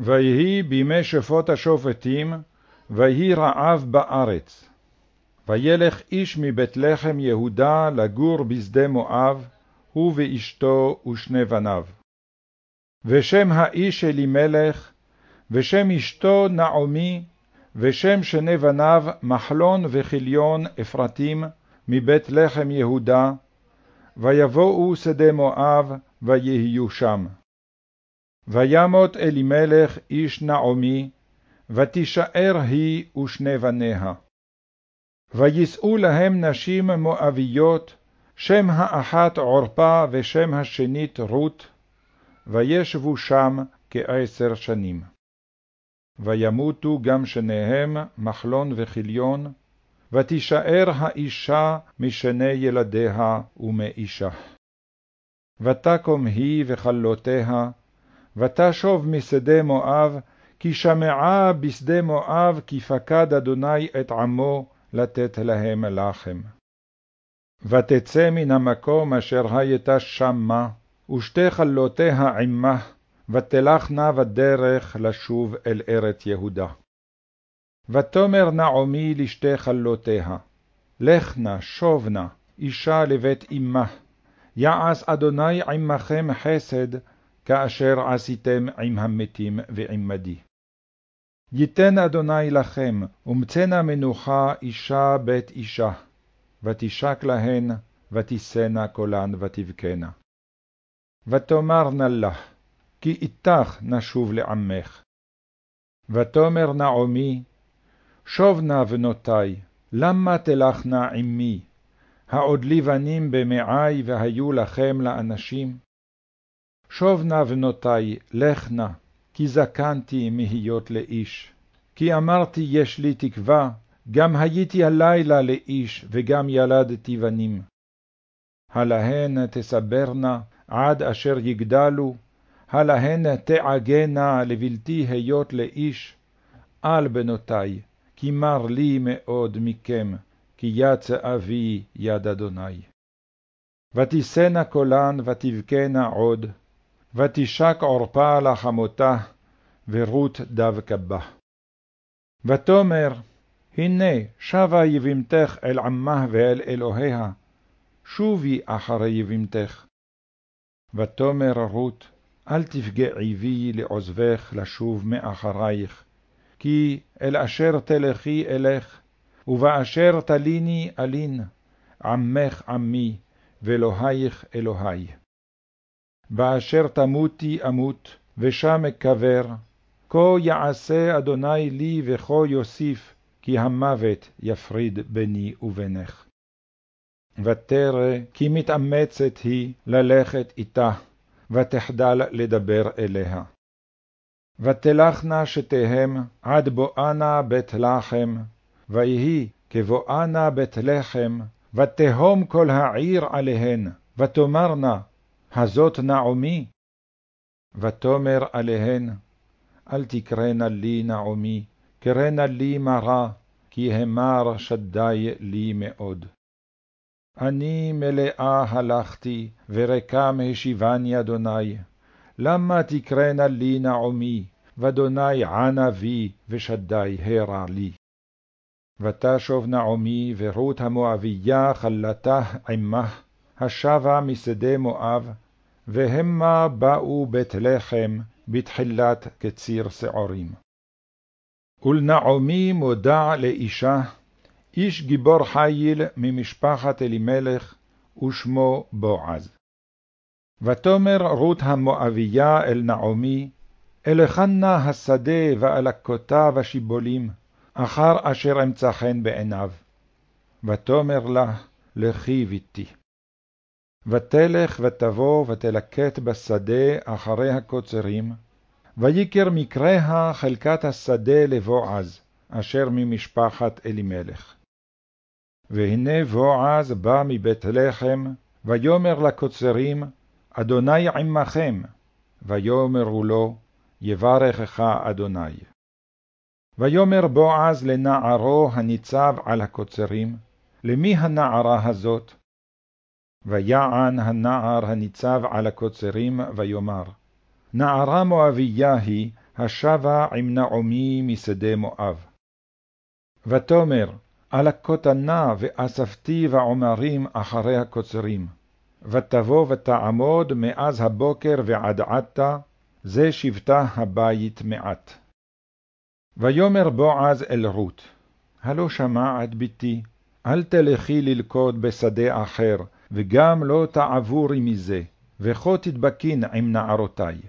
ויהי בימי שפוט השופטים, ויהי רעב בארץ. וילך איש מבית לחם יהודה לגור בשדה מואב, הוא ואשתו ושני בניו. ושם האיש אלימלך, ושם אשתו נעמי, ושם שני בניו מחלון וכליון אפרתים מבית לחם יהודה, ויבואו שדה מואב, ויהיו שם. וימות אלימלך איש נעמי, ותישאר היא ושני בניה. ויישאו להם נשים מואביות, שם האחת עורפה ושם השנית רות, וישבו שם כעשר שנים. וימותו גם שניהם מחלון וכליון, ותישאר האישה משני ילדיה ומאישה. ותקום היא וכלותיה, ותשוב משדה מואב, כי שמעה בשדה מואב כי פקד אדוני את עמו לתת להם לחם. ותצא מן המקום אשר הייתה שמה, ושתי חלותיה עמה, ותלכנה בדרך לשוב אל ארץ יהודה. ותאמר נעמי לשתי חלותיה, לכנה, שובנה, אישה לבית אמה, יעש אדוני עמכם חסד, כאשר עשיתם עם המתים ועמדי. ייתן אדוני לכם, ומצאנה מנוחה אישה בית אישה, ותשק להן, ותישנה קולן ותבכנה. ותאמרנה לך, כי איתך נשוב לעמך. ותאמר נעמי, שוב נא בנותי, למה תלכנה עמי? העוד לי בנים במעי והיו לכם לאנשים? שוב נא בנותי, לך נא, כי זקנתי מהיות לאיש. כי אמרתי יש לי תקווה, גם הייתי הלילה לאיש, וגם ילדתי בנים. הלהן תסברנה עד אשר יגדלו, הלהן תעגנה לבלתי היות לאיש, על בנותי, כי מר לי מאוד מכם, כי יצא אבי יד אדוני. ותישנה קולן ותבכנה עוד, ותשק עורפה לחמותה, ורות דווקא בה. ותאמר, הנה שבה יבימתך אל עמה ואל אלוהיה, שובי אחרי יבימתך. ותאמר רות, אל תפגעי בי לעוזבך לשוב מאחרייך, כי אל אשר תלכי אלך, ובאשר תליני אלין, עמך עמי, ואלוהיך אלוהי. באשר תמותי אמות, ושם אקבר, כה יעשה אדוני לי וכה יוסיף, כי המוות יפריד ביני ובינך. ותרא כי מתאמצת היא ללכת איתה, ותחדל לדבר אליה. ותלכנה שתיהם עד בואנה בית לחם, ויהי כבואנה בית לחם, ותהום כל העיר עליהן, ותאמרנה, הזאת נעמי? ותאמר עליהן, אל תקראנה לי נעמי, קראנה לי מרה, כי המר שדי לי מאוד. אני מלאה הלכתי, ורקם השיבני אדוני. למה תקראנה לי נעמי, ואדוני ענה בי, ושדי הרע לי. ותשוב נעמי ורות המואביה חלתה עמה, השבה משדה מואב, והמה באו בית לחם בתחילת קציר שעורים. ולנעמי מודע לאישה, איש גיבור חיל ממשפחת אלימלך, ושמו בועז. ותאמר רות המואביה אל נעמי, אלחנה השדה ואלקותיו השיבולים, אחר אשר אמצא חן בעיניו. ותאמר לה, לכי ביתי. ותלך ותבוא ותלקט בשדה אחרי הקוצרים, ויקר מקריה חלקת השדה לבועז, אשר ממשפחת אלימלך. והנה בועז בא מבית לחם, ויאמר לקוצרים, אדוני עמכם, ויאמרו לו, יברכך אדוני. ויאמר בועז לנערו הניצב על הקוצרים, למי הנערה הזאת? ויען הנער הניצב על הקוצרים, ויאמר, נערה מואביה היא, השבה עם נעמי משדה מואב. ותאמר, על הכותנה ואספתי בעומרים אחרי הקוצרים. ותבוא ותעמוד מאז הבוקר ועד עתה, זה שבטה הבית מעט. ויאמר בועז אל רות, הלא שמעת בתי, אל תלכי ללכוד בשדה אחר, וגם לא תעבורי מזה, וכה תדבקין עם נערותי.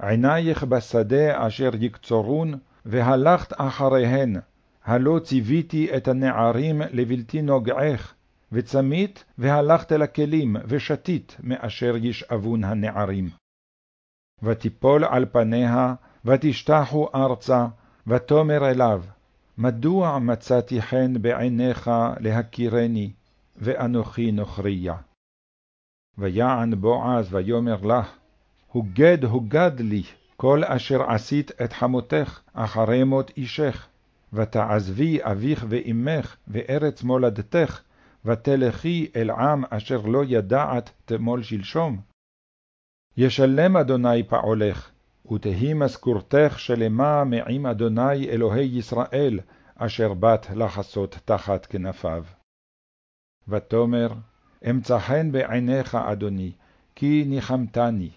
עינייך בשדה אשר יקצורון, והלכת אחריהן, הלא ציוויתי את הנערים לבלתי נוגעך, וצמית והלכת אל הכלים, ושתית מאשר ישאבון הנערים. ותיפול על פניה, ותשתחו ארצה, ותאמר אליו, מדוע מצאתי חן בעיניך להכירני, ואנוכי נוכריה? ויען בועז ויאמר לך, הוגד הוגד לי, כל אשר עשית את חמותך אחרי מות אישך, ותעזבי אביך ואמך וארץ מולדתך, ותלכי אל עם אשר לא ידעת תמול שלשום. ישלם אדוני פעולך, ותהי משכורתך שלמה מעם אדוני אלוהי ישראל, אשר באת לחסות תחת כנפיו. ותאמר, אמצא חן בעיניך, אדוני, כי ניחמתני,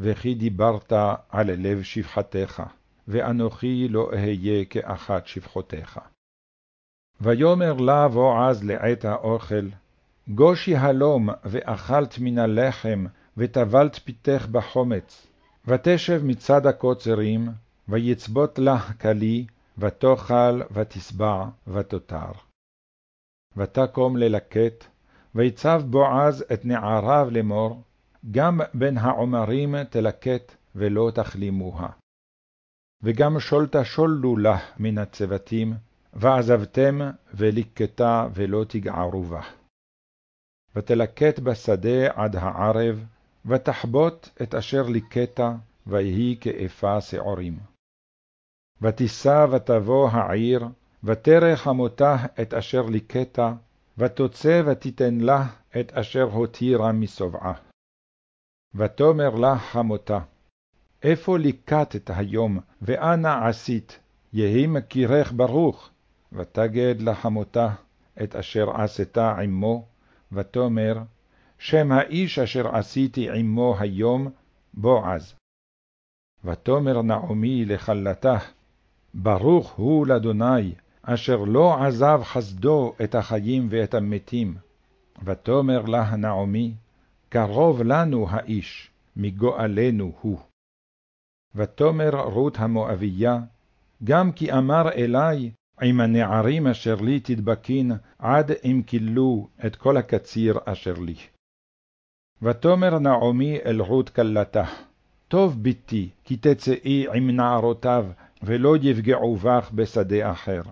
וכי דיברת על לב שפחתך, ואנוכי לא אהיה כאחת שפחותיך. ויאמר לה בועז לעת האוכל, גושי הלום, ואכלת מן הלחם, וטבלת פיתך בחומץ, ותשב מצד הקוצרים, ויצבות לה כלי, ותאכל, ותשבע, ותותר. ותקום ללקט, ויצב בועז את נעריו לאמור, גם בין העומרים תלקט, ולא תכלימוה. וגם שולת שולו לה מן הצוותים, ועזבתם וליקטה ולא תגערו בה. ותלקט בשדה עד הערב, ותחבוט את אשר ליקטה, ויהי כאפה שעורים. ותישא ותבוא העיר, ותרא חמותה את אשר ליקטה, ותוצא ותיתן לה את אשר הותירה משובעה. ותאמר לה חמותה, איפה ליקטת היום, ואנה עשית, יהי מכירך ברוך, ותגד לחמותה את אשר עשתה עמו, ותאמר, שם האיש אשר עשיתי עמו היום, בועז. ותאמר נעמי לכלתה, ברוך הוא לאדוני, אשר לא עזב חסדו את החיים ואת המתים. ותאמר לה נעמי, קרוב לנו האיש, מגואלנו הוא. ותאמר רות המואביה, גם כי אמר אלי, עם הנערים אשר לי תדבקין, עד אם כילו את כל הקציר אשר לי. ותאמר נעמי אל רות כלתה, טוב ביתי, כי תצאי עם נערותיו, ולא יפגעו בך בשדה אחר.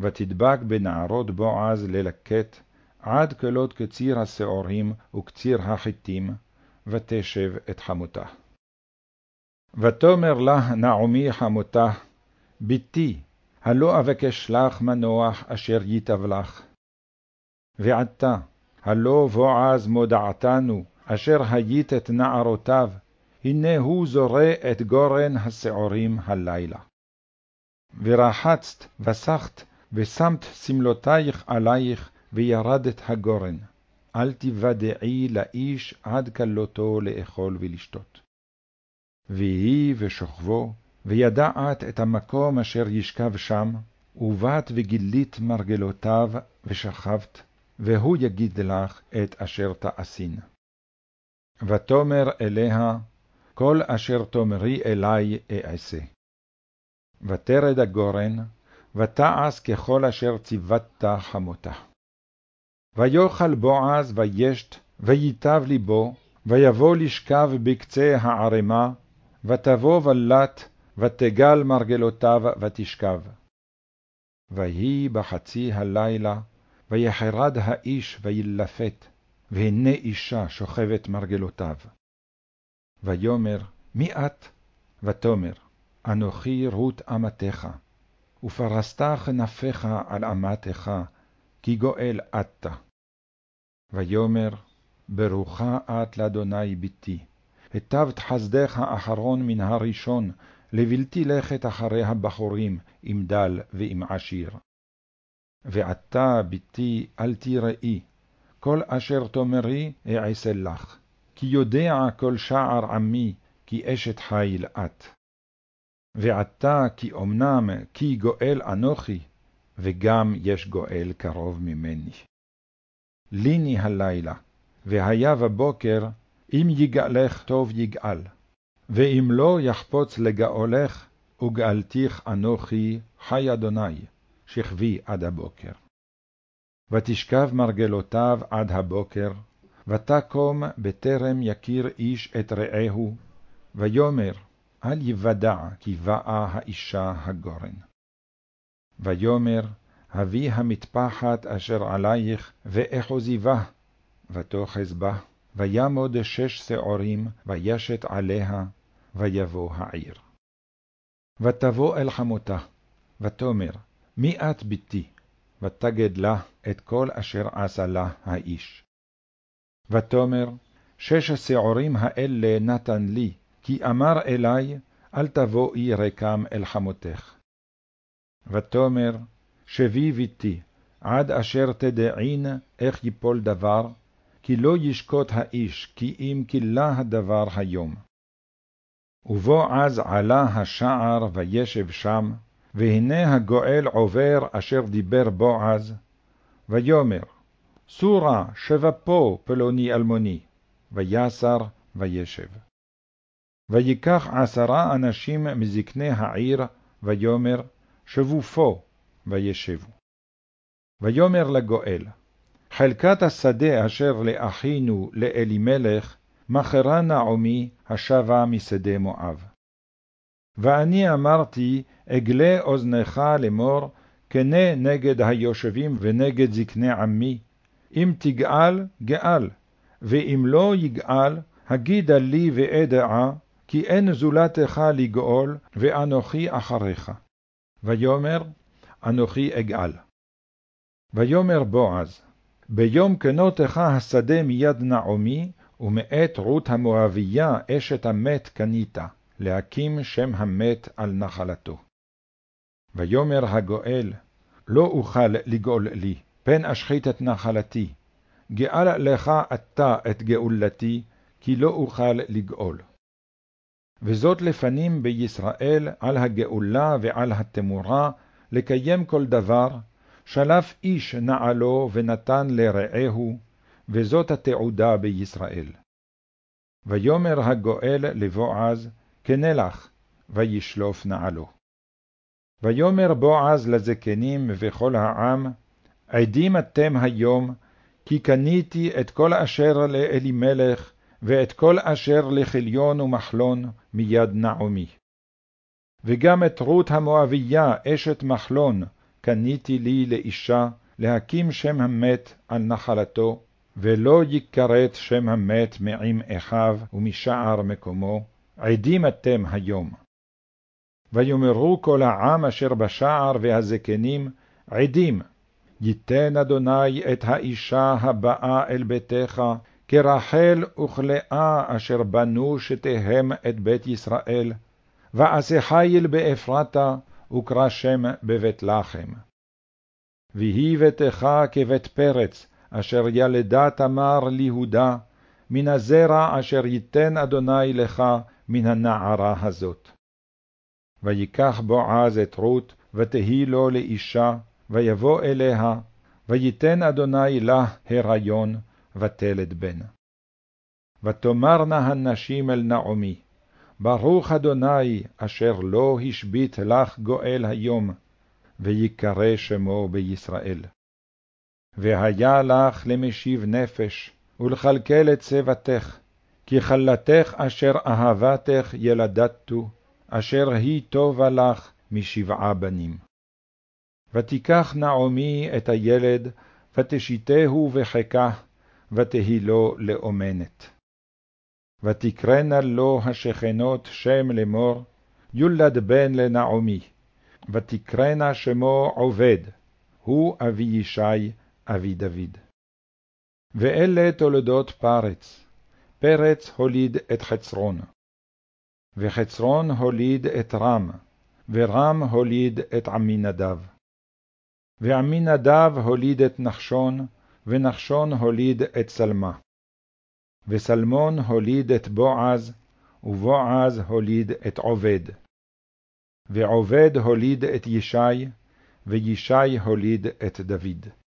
ותדבק בנערות בועז ללקט, עד כלות קציר השעורים וקציר החיטים, ותשב את חמותה. ותאמר לה נעמי חמותה, בתי, הלא אבקש לך מנוח אשר ייטב לך. ועתה, הלא בועז מודעתנו, אשר היית את נערותיו, הנה הוא זורע את גורן השעורים הלילה. ורחצת, וסחת, ושמת שמלותייך עלייך, וירדת הגורן. אל תוודעי לאיש עד כלותו לאכול ולשתות. ויהי ושוכבו, וידעת את המקום אשר ישכב שם, ובאת וגילית מרגלותיו, ושכבת, והוא יגיד לך את אשר תעשין. ותאמר אליה, כל אשר תאמרי אלי אעשה. ותרד הגורן, ותעש ככל אשר ציוותה חמותה. ויאכל בועז וישת, וייטב ליבו, ויבוא לשכב בקצה הערמה, ותבוא ולט, ותגל מרגלותיו ותשכב. ויהי בחצי הלילה, ויחרד האיש וילפת, והנה אישה שוכבת מרגלותיו. ויאמר, מי את? ותאמר, אנוכי רות אמתך, ופרסת כנפיך על אמתך, כי גואל אתה. ויאמר, ברוכה את לאדוני בתי, היטבת חסדך האחרון מן הראשון, לבלתי לכת אחרי הבחורים, עם דל ועם עשיר. ועתה, בתי, אל תראי, כל אשר תאמרי אעשה לך, כי יודע כל שער עמי, כי אשת חיל את. ועתה, כי אמנם כי גואל אנוכי, וגם יש גואל קרוב ממני. ליני הלילה, והיה בבוקר, אם יגאלך טוב יגאל, ואם לא יחפוץ לגאולך, וגאלתיך אנוכי, חי אדוני, שכבי עד הבוקר. ותשכב מרגלותיו עד הבוקר, ותקום בטרם יכיר איש את רעהו, ויאמר, אל יוודע כי באה האישה הגורן. ויאמר, הביא המטפחת אשר עלייך, ואחוזי בה, ותאחז בה, וימוד שש שעורים, וישת עליה, ויבוא העיר. ותבוא אל חמותה, ותאמר, מי את בתי? ותגד לה את כל אשר עשה לה האיש. ותאמר, שש השעורים האלה נתן לי, כי אמר אלי, אל תבואי רקם אל חמותך. ותאמר, שבי ביתי, עד אשר תדעין איך יפול דבר, כי לא ישקוט האיש, כי אם כלה הדבר היום. ובו אז עלה השער וישב שם, והנה הגואל עובר אשר דיבר בועז, ויאמר, סורה שבפה פלוני אלמוני, ויסר וישב. ויקח עשרה אנשים מזקני העיר, ויאמר, שבו פה, וישבו. ויאמר לגואל, חלקת השדה אשר לאחינו לאלימלך, מכרה נעמי השבה משדה מואב. ואני אמרתי, אגלה אוזנך לאמור, כנה נגד היושבים ונגד זקני עמי, אם תגאל, גאל, ואם לא יגאל, הגידה לי ואדעה, כי אין זולתך לגאול, ואנוכי אחריך. ויאמר, אנוכי אגאל. ויאמר בועז, ביום כנותך השדה מיד נעמי, ומאת רות המואביה אשת המת קנית, להקים שם המת על נחלתו. ויאמר הגואל, לא אוכל לגאול לי, פן אשחית את נחלתי. גאל לך אתה את גאולתי, כי לא אוכל לגאול. וזאת לפנים בישראל על הגאולה ועל התמורה, לקיים כל דבר, שלף איש נעלו ונתן לרעהו, וזאת התעודה בישראל. ויאמר הגואל לבועז, קנה לך, וישלוף נעלו. ויאמר בועז לזקנים וכל העם, עדים אתם היום, כי קניתי את כל אשר לאלימלך, ואת כל אשר לכליון ומחלון מיד נעמי. וגם את רות המואביה, אשת מחלון, קניתי לי לאישה, להקים שם המת על נחלתו, ולא יכרת שם המת מעם אחיו ומשער מקומו, עדים אתם היום. ויאמרו כל העם אשר בשער והזקנים, עדים, ייתן אדוני את האישה הבאה אל ביתך, כרחל וכלאה אשר בנו שתיהם את בית ישראל, ועשה חיל באפרתה, וקרא שם בבית לחם. ויהי ביתך כבית פרץ, אשר ילדה תמר ליהודה, מן הזרע אשר ייתן אדוני לך מן הנערה הזאת. ויקח בועז את רות, ותהי לו לאישה, ויבוא אליה, ויתן אדוני לה הריון, ותלד בן. ותאמרנה הנשים אל נעמי, ברוך אדוני, אשר לא השבית לך גואל היום, ויקרא שמו בישראל. והיה לך למשיב נפש, ולכלכל את שיבתך, כי חלתך אשר אהבתך ילדתו, אשר היא טובה לך משבעה בנים. ותיקח נעמי את הילד, ותשיתהו בחיקה, ותהי לו לאומנת. ותקרנה לו השכנות שם לאמור, יולד בן לנעמי, ותקרנה שמו עובד, הוא אבי ישי, אבי דוד. ואלה תולדות פרץ, פרץ הוליד את חצרון. וחצרון הוליד את רם, ורם הוליד את עמינדב. ועמינדב הוליד את נחשון, ונחשון הוליד את סלמה. וסלמון הוליד את בועז, ובועז הוליד את עובד. ועובד הוליד את ישי, וישי הוליד את דוד.